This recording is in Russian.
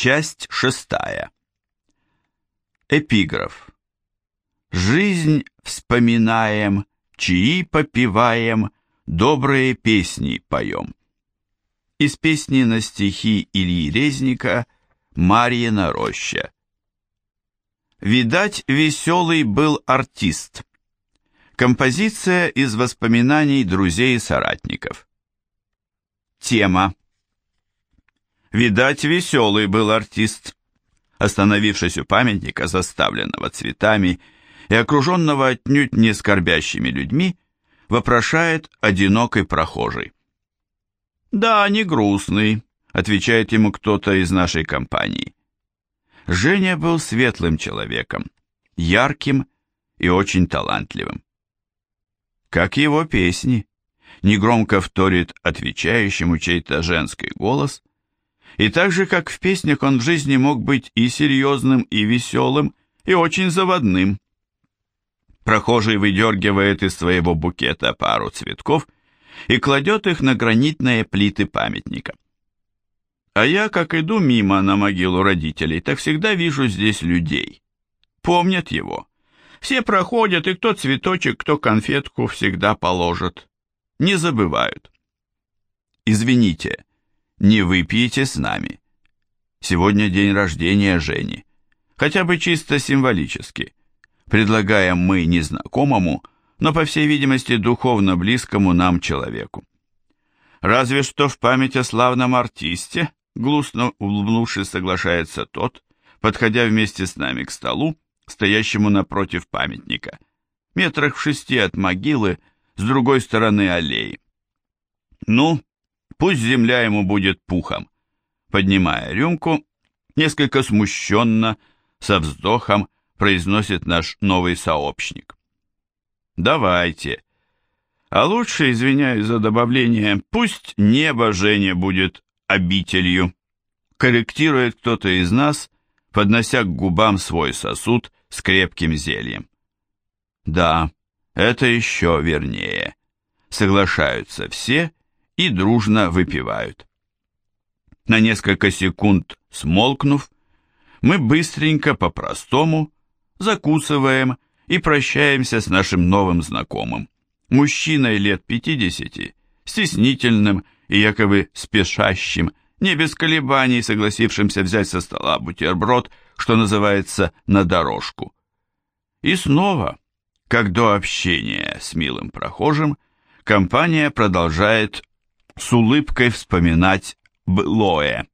Часть шестая. Эпиграф. Жизнь вспоминаем, чаи попиваем, добрые песни поем. Из песни на стихи Ильи Резника «Марьина роща». Видать, веселый был артист. Композиция из воспоминаний друзей и соратников. Тема. Видать, веселый был артист. Остановившись у памятника, заставленного цветами и окруженного отнюдь не скорбящими людьми, вопрошает одинокий прохожий. «Да, не грустный», — отвечает ему кто-то из нашей компании. Женя был светлым человеком, ярким и очень талантливым. Как его песни, негромко вторит отвечающему чей-то женский голос, и так же, как в песнях, он в жизни мог быть и серьезным, и веселым, и очень заводным. Прохожий выдергивает из своего букета пару цветков и кладет их на гранитные плиты памятника. А я, как иду мимо на могилу родителей, так всегда вижу здесь людей. Помнят его. Все проходят, и кто цветочек, кто конфетку всегда положат. Не забывают. Извините, не выпьете с нами. Сегодня день рождения Жени. Хотя бы чисто символически. Предлагаем мы незнакомому, но, по всей видимости, духовно близкому нам человеку. Разве что в память о славном артисте, грустно улыбнувшись, соглашается тот, подходя вместе с нами к столу, стоящему напротив памятника, метрах в шести от могилы, с другой стороны аллеи. Ну, пусть земля ему будет пухом. Поднимая рюмку, несколько смущенно, со вздохом, произносит наш новый сообщник. Давайте. А лучше, извиняюсь за добавление, пусть небо Жене будет обителью. Корректирует кто-то из нас, поднося к губам свой сосуд с крепким зельем. Да, это еще вернее. Соглашаются все и дружно выпивают. На несколько секунд смолкнув, мы быстренько по-простому закусываем и прощаемся с нашим новым знакомым, мужчиной лет 50, стеснительным и якобы спешащим, не без колебаний согласившимся взять со стола бутерброд, что называется, на дорожку. И снова, как до общения с милым прохожим, компания продолжает с улыбкой вспоминать былое.